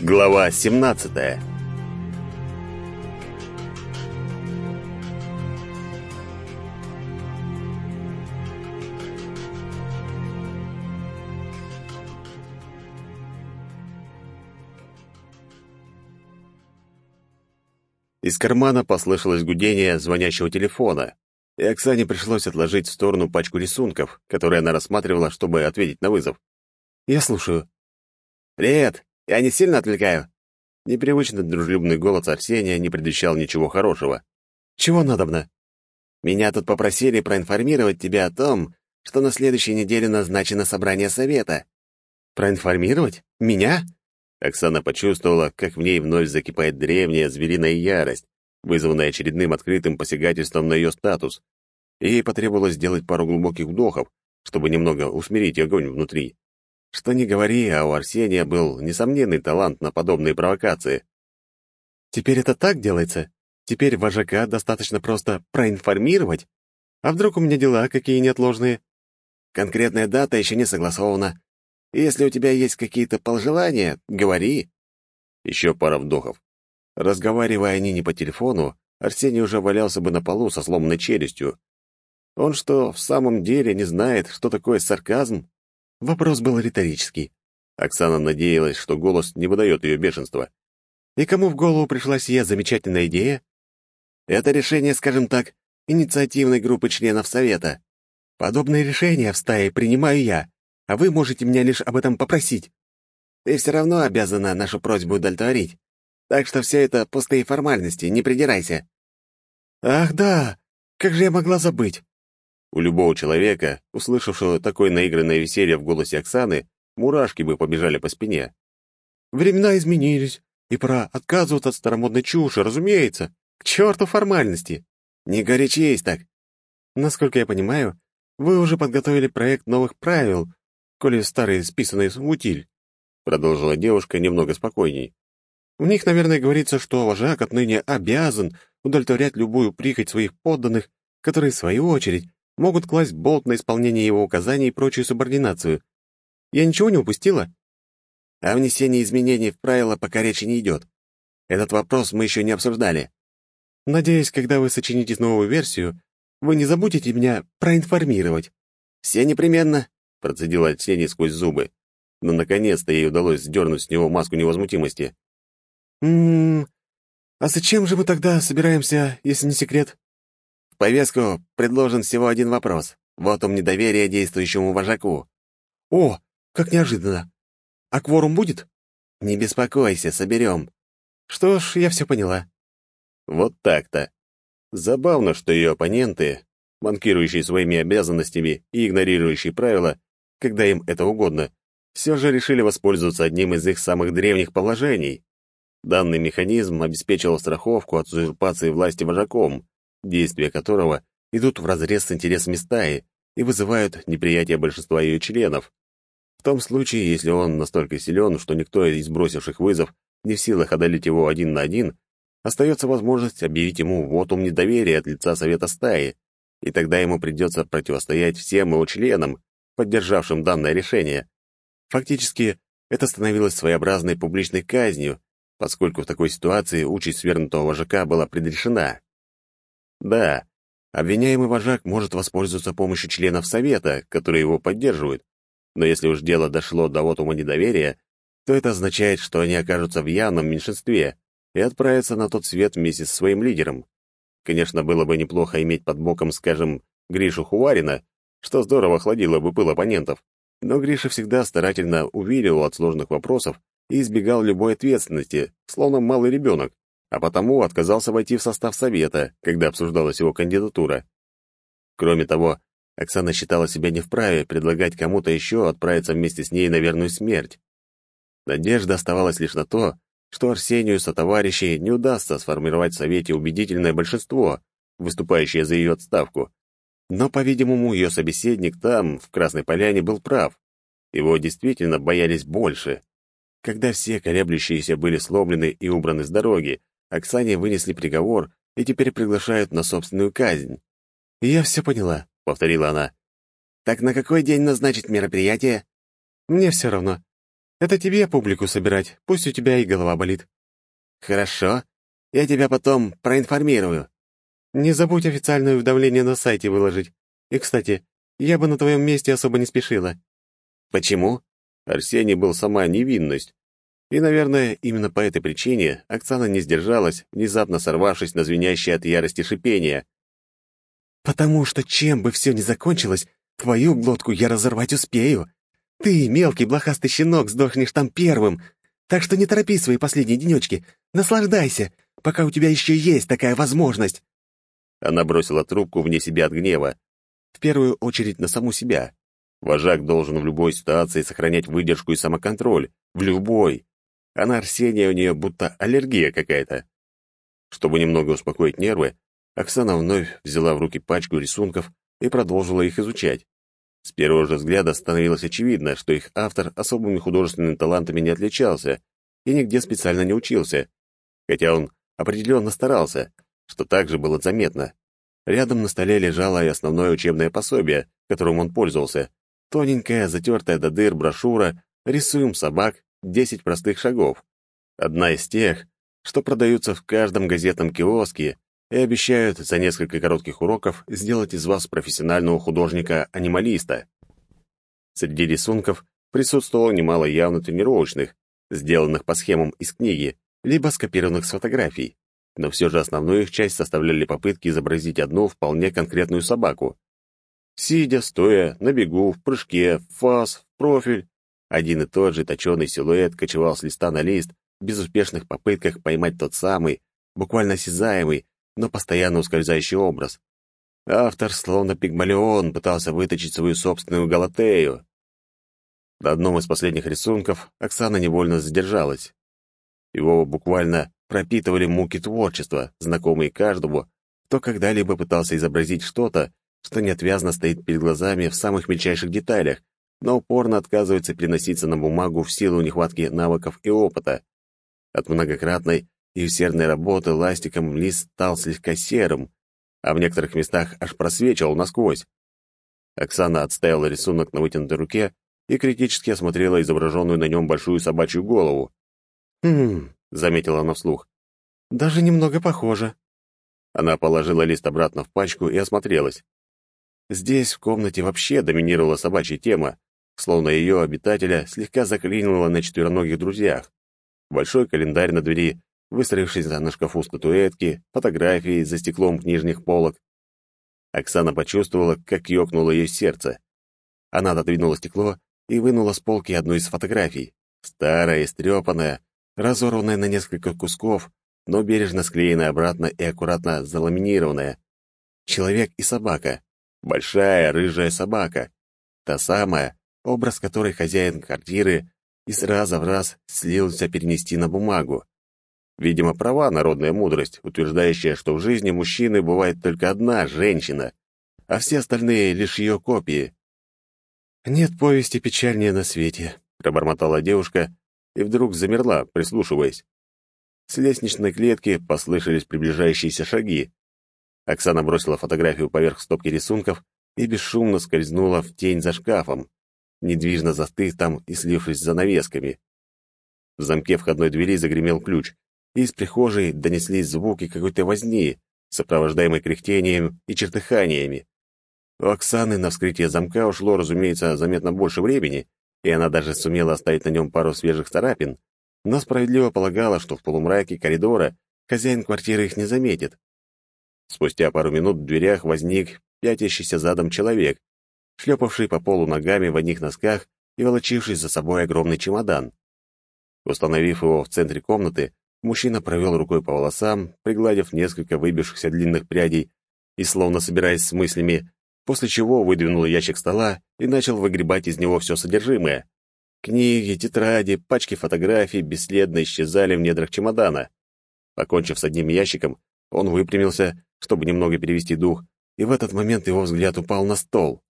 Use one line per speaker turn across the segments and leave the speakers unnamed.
Глава 17 Из кармана послышалось гудение звонящего телефона, и Оксане пришлось отложить в сторону пачку рисунков, которые она рассматривала, чтобы ответить на вызов. «Я слушаю». «Привет! Я не сильно отвлекаю?» Непривычно дружелюбный голос Арсения не предвещал ничего хорошего. «Чего надобно?» «Меня тут попросили проинформировать тебя о том, что на следующей неделе назначено собрание совета». «Проинформировать? Меня?» Оксана почувствовала, как в ней вновь закипает древняя звериная ярость, вызванная очередным открытым посягательством на ее статус. Ей потребовалось сделать пару глубоких вдохов, чтобы немного усмирить огонь внутри. Что ни говори, а у Арсения был несомненный талант на подобные провокации. Теперь это так делается? Теперь вожака достаточно просто проинформировать? А вдруг у меня дела какие неотложные? Конкретная дата еще не согласована. Если у тебя есть какие-то пожелания, говори. Еще пара вдохов. Разговаривая они не по телефону, Арсений уже валялся бы на полу со сломанной челюстью. Он что, в самом деле не знает, что такое сарказм? Вопрос был риторический. Оксана надеялась, что голос не выдает ее бешенства. И кому в голову пришла сия замечательная идея? Это решение, скажем так, инициативной группы членов Совета. Подобные решения в стае принимаю я, а вы можете меня лишь об этом попросить. Ты все равно обязана нашу просьбу удовлетворить. Так что все это пустые формальности, не придирайся. Ах да, как же я могла забыть? У любого человека, услышавшего такое наигранное веселье в голосе Оксаны, мурашки бы побежали по спине. Времена изменились, и пора отказываться от старомодной чуши, разумеется. К черту формальности. Не горячись так. Насколько я понимаю, вы уже подготовили проект новых правил, коли старые списанные в утиль, продолжила девушка немного спокойней. В них, наверное, говорится, что вожак отныне обязан удовлетворять любую прихоть своих подданных, которые, в свою очередь, могут класть болт на исполнение его указаний и прочую субординацию. Я ничего не упустила? О внесении изменений в правила пока речи не идет. Этот вопрос мы еще не обсуждали. Надеюсь, когда вы сочините новую версию, вы не забудете меня проинформировать. Все непременно, — процедила Арсений сквозь зубы. Но наконец-то ей удалось сдернуть с него маску невозмутимости. «М-м, а зачем же мы тогда собираемся, если не секрет?» Повестку предложен всего один вопрос. Вот ум недоверия действующему вожаку. О, как неожиданно. А кворум будет? Не беспокойся, соберем. Что ж, я все поняла. Вот так-то. Забавно, что ее оппоненты, манкирующие своими обязанностями и игнорирующие правила, когда им это угодно, все же решили воспользоваться одним из их самых древних положений. Данный механизм обеспечивал страховку от узурпации власти вожаком, действия которого идут вразрез с интересами стаи и вызывают неприятие большинства ее членов. В том случае, если он настолько силен, что никто из бросивших вызов не в силах одолеть его один на один, остается возможность объявить ему вотум недоверия от лица Совета стаи, и тогда ему придется противостоять всем его членам, поддержавшим данное решение. Фактически, это становилось своеобразной публичной казнью, поскольку в такой ситуации участь свергнутого вожака была предрешена. Да, обвиняемый вожак может воспользоваться помощью членов Совета, которые его поддерживают, но если уж дело дошло до вотума недоверия, то это означает, что они окажутся в явном меньшинстве и отправятся на тот свет вместе со своим лидером. Конечно, было бы неплохо иметь под боком, скажем, Гришу Хуварина, что здорово охладило бы пыл оппонентов, но Гриша всегда старательно увиливал от сложных вопросов и избегал любой ответственности, словно малый ребенок а потому отказался войти в состав совета, когда обсуждалась его кандидатура. Кроме того, Оксана считала себя не вправе предлагать кому-то еще отправиться вместе с ней на верную смерть. Надежда оставалась лишь на то, что Арсению сотоварищей не удастся сформировать в Совете убедительное большинство, выступающее за ее отставку. Но, по-видимому, ее собеседник там, в Красной Поляне, был прав. Его действительно боялись больше. Когда все колеблющиеся были сломлены и убраны с дороги, Оксане вынесли приговор и теперь приглашают на собственную казнь. «Я все поняла», — повторила она. «Так на какой день назначить мероприятие?» «Мне все равно. Это тебе публику собирать, пусть у тебя и голова болит». «Хорошо. Я тебя потом проинформирую». «Не забудь официальное уведомление на сайте выложить. И, кстати, я бы на твоем месте особо не спешила». «Почему?» Арсений был сама невинность. И, наверное, именно по этой причине Оксана не сдержалась, внезапно сорвавшись на звенящее от ярости шипение.
«Потому что чем бы все ни закончилось, твою глотку я разорвать успею. Ты, мелкий блохастый щенок, сдохнешь там первым. Так что не торопи свои последние денечки. Наслаждайся, пока у тебя еще есть такая возможность».
Она бросила трубку вне себя от гнева. В первую очередь на саму себя. Вожак должен в любой ситуации сохранять выдержку и самоконтроль. В любой. А на Арсения у нее будто аллергия какая-то. Чтобы немного успокоить нервы, Оксана вновь взяла в руки пачку рисунков и продолжила их изучать. С первого же взгляда становилось очевидно, что их автор особыми художественными талантами не отличался и нигде специально не учился, хотя он определенно старался, что также было заметно. Рядом на столе лежало и основное учебное пособие, которым он пользовался, Тоненькая, затертая до дыр брошюра «Рисуем собак. 10 простых шагов». Одна из тех, что продаются в каждом газетном киоске и обещают за несколько коротких уроков сделать из вас профессионального художника-анималиста. Среди рисунков присутствовало немало явно тренировочных, сделанных по схемам из книги, либо скопированных с фотографий, но все же основную их часть составляли попытки изобразить одну вполне конкретную собаку. Сидя, стоя, на бегу, в прыжке, в фас, в профиль. Один и тот же точеный силуэт кочевал с листа на лист в безуспешных попытках поймать тот самый, буквально осязаемый, но постоянно ускользающий образ. Автор, словно пигмалион, пытался выточить свою собственную галатею. На одном из последних рисунков Оксана невольно задержалась. Его буквально пропитывали муки творчества, знакомые каждому, кто когда-либо пытался изобразить что-то, что неотвязно стоит перед глазами в самых мельчайших деталях, но упорно отказывается переноситься на бумагу в силу нехватки навыков и опыта. От многократной и усердной работы ластиком лист стал слегка серым, а в некоторых местах аж просвечивал насквозь. Оксана отставила рисунок на вытянутой руке и критически осмотрела изображенную на нем большую собачью голову.
«Хм», — заметила она вслух, — «даже немного похоже».
Она положила лист обратно в пачку и осмотрелась. Здесь, в комнате, вообще доминировала собачья тема, словно ее обитателя слегка заклинило на четвероногих друзьях. Большой календарь на двери, выстроившийся на шкафу статуэтки, фотографии за стеклом книжных полок. Оксана почувствовала, как ёкнуло ее сердце. Она отодвинула стекло и вынула с полки одну из фотографий. Старая, истрепанная, разорванная на несколько кусков, но бережно склеенная обратно и аккуратно заламинированная. Человек и собака. Большая рыжая собака. Та самая, образ которой хозяин квартиры из раза в раз слился перенести на бумагу. Видимо, права народная мудрость, утверждающая, что в жизни мужчины бывает только одна женщина, а все остальные — лишь ее копии.
«Нет повести печальнее на свете», — пробормотала девушка и вдруг замерла, прислушиваясь.
С лестничной клетки послышались приближающиеся шаги. Оксана бросила фотографию поверх стопки рисунков и бесшумно скользнула в тень за шкафом, недвижно застыв там и слившись за навесками. В замке входной двери загремел ключ, и из прихожей донеслись звуки какой-то возни, сопровождаемой кряхтением и чертыханиями. У Оксаны на вскрытие замка ушло, разумеется, заметно больше времени, и она даже сумела оставить на нем пару свежих царапин, но справедливо полагала, что в полумраке коридора хозяин квартиры их не заметит. Спустя пару минут в дверях возник пятящийся задом человек, шлепавший по полу ногами в одних носках и волочивший за собой огромный чемодан. Установив его в центре комнаты, мужчина провел рукой по волосам, пригладив несколько выбившихся длинных прядей и, словно собираясь с мыслями, после чего выдвинул ящик стола и начал выгребать из него все содержимое. Книги, тетради, пачки фотографий бесследно исчезали в недрах чемодана. Покончив с одним ящиком, он выпрямился чтобы немного перевести дух, и в этот момент его взгляд упал на стол.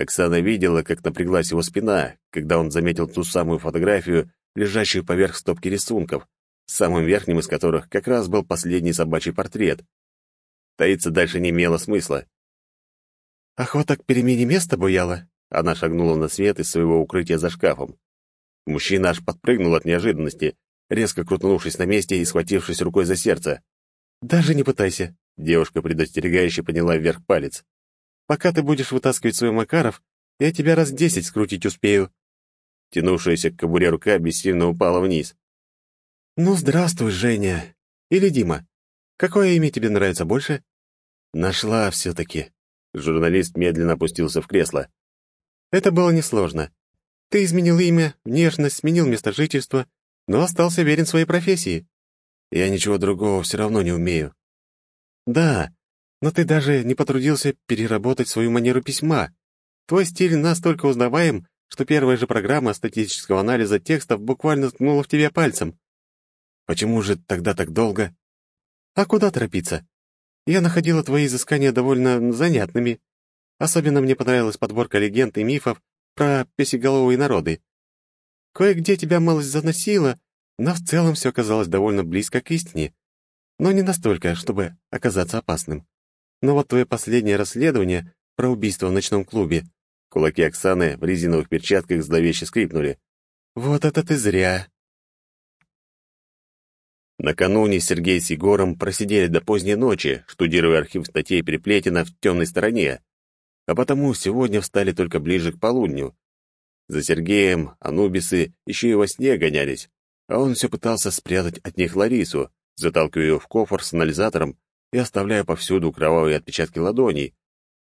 Оксана видела, как напряглась его спина, когда он заметил ту самую фотографию, лежащую поверх стопки рисунков, самым верхним из которых как раз был последний собачий портрет. Таиться дальше не имело смысла.
«Охота к перемене места буяла?» Она шагнула на свет из своего укрытия за шкафом.
Мужчина аж подпрыгнул от неожиданности, резко крутнувшись на месте и схватившись рукой за сердце.
«Даже не пытайся», — девушка предостерегающе подняла вверх палец. «Пока ты будешь вытаскивать свой Макаров, я тебя раз десять скрутить успею».
Тянувшаяся к кобуре рука бессильно упала вниз.
«Ну, здравствуй, Женя. Или Дима. Какое имя тебе нравится больше?» «Нашла все-таки».
Журналист медленно опустился в кресло.
«Это было несложно. Ты изменил имя, внешность, сменил место жительства, но остался верен своей профессии.
Я ничего другого все равно не умею.
Да, но ты даже не потрудился переработать свою манеру письма. Твой стиль настолько узнаваем, что первая же программа статистического анализа текстов буквально ткнула в тебя пальцем.
Почему же тогда так долго?
А куда торопиться? Я находила твои изыскания довольно занятными. Особенно мне понравилась подборка легенд и мифов про песеголовые народы. Кое-где тебя малость заносило, но в целом все оказалось довольно близко к истине. Но не настолько, чтобы оказаться опасным. Но вот твое последнее расследование про убийство в ночном клубе.
Кулаки Оксаны в резиновых перчатках зловеще скрипнули.
Вот это ты зря.
Накануне Сергей с Егором просидели до поздней ночи, штудируя архив статей Переплетина в темной стороне, а потому сегодня встали только ближе к полудню. За Сергеем анубисы еще и во сне гонялись, а он все пытался спрятать от них Ларису, заталкивая ее в кофр с анализатором и оставляя повсюду кровавые отпечатки ладоней,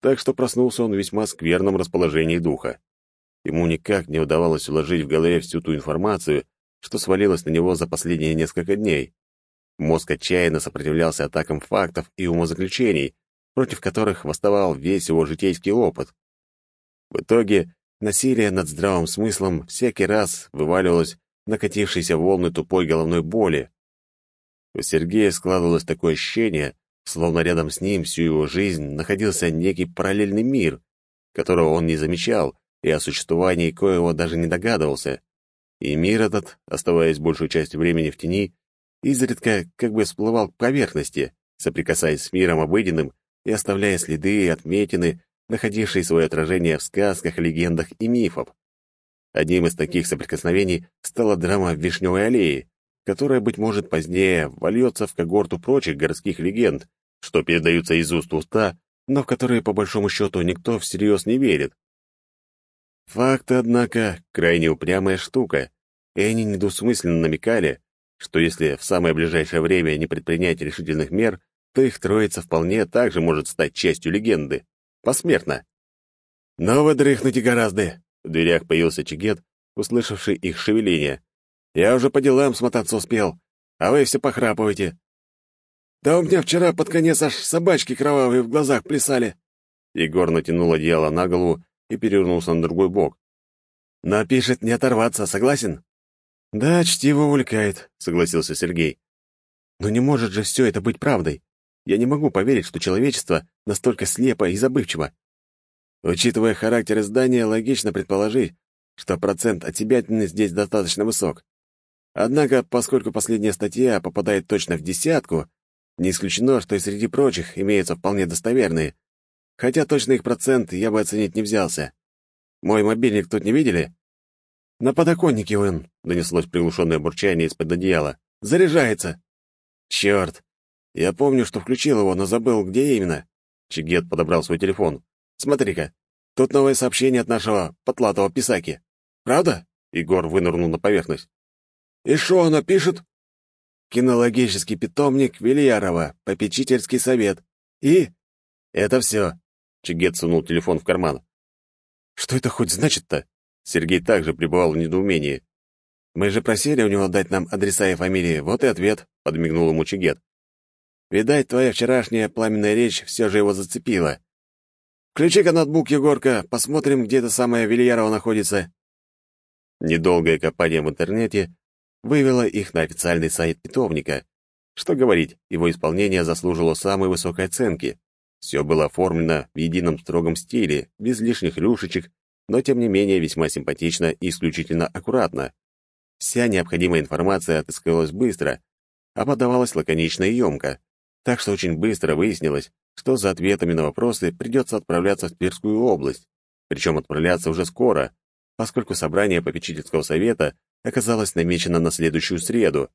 так что проснулся он в весьма скверном расположении духа. Ему никак не удавалось уложить в голове всю ту информацию, что свалилось на него за последние несколько дней. Мозг отчаянно сопротивлялся атакам фактов и умозаключений, против которых восставал весь его житейский опыт. В итоге насилие над здравым смыслом всякий раз вываливалось накатившиеся волны тупой головной боли. У Сергея складывалось такое ощущение, словно рядом с ним всю его жизнь находился некий параллельный мир, которого он не замечал и о существовании коего даже не догадывался. И мир этот, оставаясь большую часть времени в тени, изредка как бы всплывал к поверхности, соприкасаясь с миром обыденным и оставляя следы и отметины, находившие свое отражение в сказках, легендах и мифах. Одним из таких соприкосновений стала драма в Вишневой аллее, которая, быть может, позднее вольется в когорту прочих городских легенд, что передаются из уст в уста, но в которые, по большому счету, никто всерьез не верит. Факты, однако, крайне упрямая штука, и они недвусмысленно намекали, что если в самое ближайшее время не предпринять решительных мер, то их троица вполне также может стать частью легенды. Посмертно. «Но вы дрыхнуть гораздо!» В дверях появился Чигет, услышавший их шевеление. «Я уже по делам смотаться успел, а вы все похрапываете». «Да у меня вчера под конец аж собачки кровавые в глазах плясали». Егор натянул одеяло на голову и перевернулся на другой бок. «Но пишет не оторваться, согласен?» «Да, чтиво увлекает», — согласился Сергей. «Но не может же все это быть правдой. Я не могу поверить, что человечество настолько слепо и забывчиво. Учитывая характер издания, логично предположить, что процент отсебятины здесь достаточно высок. Однако, поскольку последняя статья попадает точно в десятку, не исключено, что и среди прочих имеются вполне достоверные, хотя точно их процент я бы оценить не взялся. Мой мобильник тут не видели? «На подоконнике он», — донеслось приглушенное бурчание из-под одеяла. «Заряжается!» «Черт! Я помню, что включил его, но забыл, где именно». Чигет подобрал свой телефон. «Смотри-ка, тут новое сообщение от нашего потлатого писаки. Правда?» Егор вынырнул на поверхность. «И что оно пишет?» «Кинологический питомник Вильярова, попечительский совет. И...» «Это все». Чигет сунул телефон в карман. «Что это хоть значит-то?» Сергей также пребывал в недоумении. «Мы же просили у него дать нам адреса и фамилии, вот и ответ», — подмигнул ему Чигет. «Видать, твоя вчерашняя пламенная речь все же его зацепила. Включи-ка ноутбук, Егорка, посмотрим, где эта самая Вильярова находится». Недолгое копание в интернете вывело их на официальный сайт питомника. Что говорить, его исполнение заслужило самой высокой оценки. Все было оформлено в едином строгом стиле, без лишних рюшечек но тем не менее весьма симпатично и исключительно аккуратно. Вся необходимая информация отыскалась быстро, а подавалась лаконично и емко, так что очень быстро выяснилось, что за ответами на вопросы придется отправляться в Тверскую область, причем отправляться уже скоро, поскольку собрание попечительского совета оказалась намечена на следующую среду.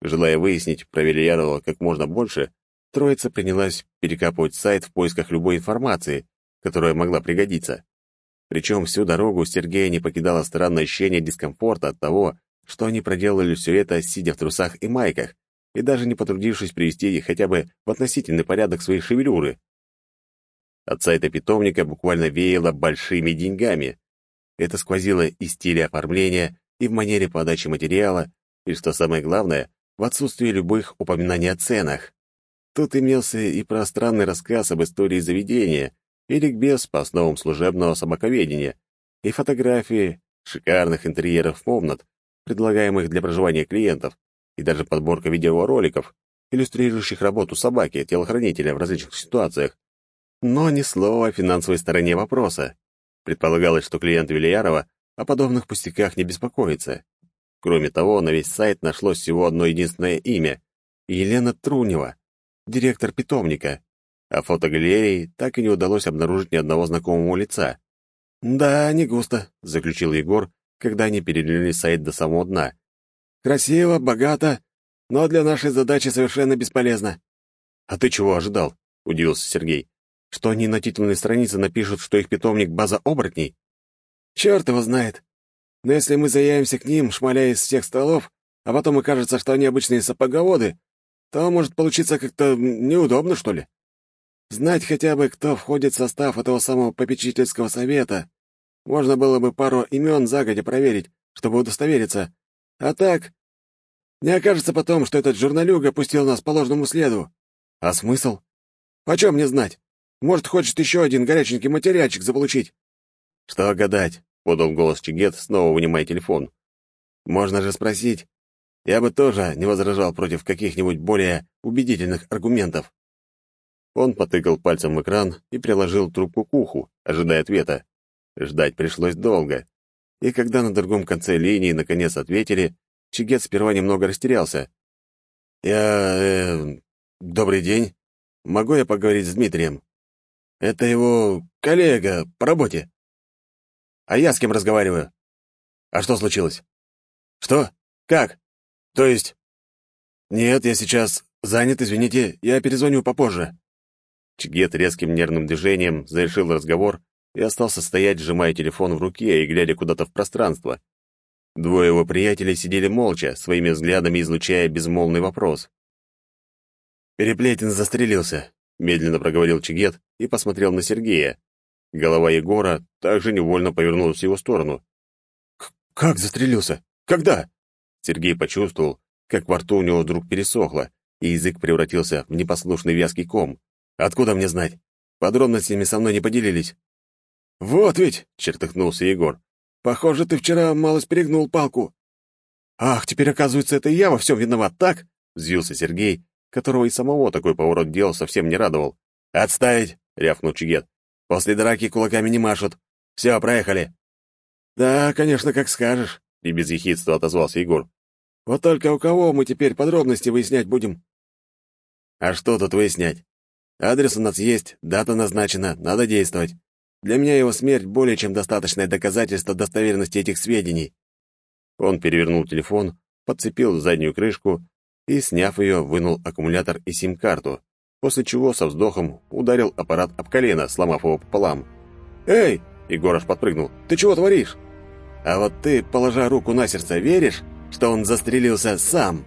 Желая выяснить про как можно больше, троица принялась перекапывать сайт в поисках любой информации, которая могла пригодиться. Причем всю дорогу Сергея не покидало странное ощущение дискомфорта от того, что они проделали все это, сидя в трусах и майках, и даже не потрудившись привести хотя бы в относительный порядок свои шевелюры. От сайта питомника буквально веяло большими деньгами. Это сквозило и стиле оформления, и в манере подачи материала, и, что самое главное, в отсутствии любых упоминаний о ценах. Тут имелся и пространный рассказ об истории заведения, и ликбез по основам служебного собаковедения, и фотографии шикарных интерьеров комнат, предлагаемых для проживания клиентов, и даже подборка видеороликов, иллюстрирующих работу собаки, телохранителя в различных ситуациях. Но ни слова о финансовой стороне вопроса. Предполагалось, что клиент Вильярова о подобных пустяках не беспокоится. Кроме того, на весь сайт нашлось всего одно единственное имя — Елена Трунева, директор питомника, а фотогалереи так и не удалось обнаружить ни одного знакомого лица. «Да, не густо», — заключил Егор, когда они перелили сайт до самого дна. «Красиво, богато, но для нашей задачи совершенно бесполезно». «А ты чего ожидал?» — удивился Сергей. «Что они на титульной странице напишут, что их питомник — база оборотней?» «Черт его знает. Но если мы заявимся к ним, шмаляя из всех столов, а потом окажется, что они обычные сапоговоды, то может получиться как-то неудобно, что ли. Знать хотя бы, кто входит в состав этого самого попечительского совета. Можно было бы пару имен загодя проверить, чтобы удостовериться. А так, не окажется потом, что этот журналюга пустил нас по ложному следу. А смысл? Почем мне знать? Может, хочет еще один горяченький материальчик заполучить? Что гадать? — подал голос Чигет, снова вынимая телефон. «Можно же спросить. Я бы тоже не возражал против каких-нибудь более убедительных аргументов». Он потыкал пальцем в экран и приложил трубку к уху, ожидая ответа. Ждать пришлось долго. И когда на другом конце линии наконец ответили, Чигет сперва немного растерялся. «Я... Э, добрый день. Могу я поговорить с Дмитрием? Это его коллега по работе». «А я с кем разговариваю?» «А что случилось?» «Что? Как? То есть...» «Нет, я сейчас занят, извините, я перезвоню попозже». Чигет резким нервным движением завершил разговор и остался стоять, сжимая телефон в руке и глядя куда-то в пространство. Двое его приятелей сидели молча, своими взглядами излучая безмолвный вопрос. «Переплетин застрелился», — медленно проговорил Чигет и посмотрел на Сергея. Голова Егора также невольно повернулась в его сторону. «Как застрелился? Когда?» Сергей почувствовал, как во рту у него вдруг пересохло, и язык превратился в непослушный вязкий ком. Откуда мне знать? Подробностями со мной не поделились. «Вот ведь!» — чертыхнулся Егор. «Похоже, ты вчера малость перегнул палку». «Ах, теперь, оказывается, это я во всем виноват, так?» — взвился Сергей, которого и самого такой поворот дел совсем не радовал. «Отставить!» — рявкнул Чигет. «После драки кулаками не машут. Все, проехали». «Да, конечно, как скажешь», — и без ехидства отозвался Егор. «Вот только у кого мы теперь подробности выяснять будем?» «А что тут выяснять? Адрес у нас есть, дата назначена, надо действовать. Для меня его смерть более чем достаточное доказательство достоверности этих сведений». Он перевернул телефон, подцепил заднюю крышку и, сняв ее, вынул аккумулятор и сим-карту, после чего со вздохом ударил аппарат об колено, сломав его пополам. «Эй!» — Егор подпрыгнул. «Ты чего творишь?» «А вот ты, положа руку на сердце, веришь, что он застрелился сам?»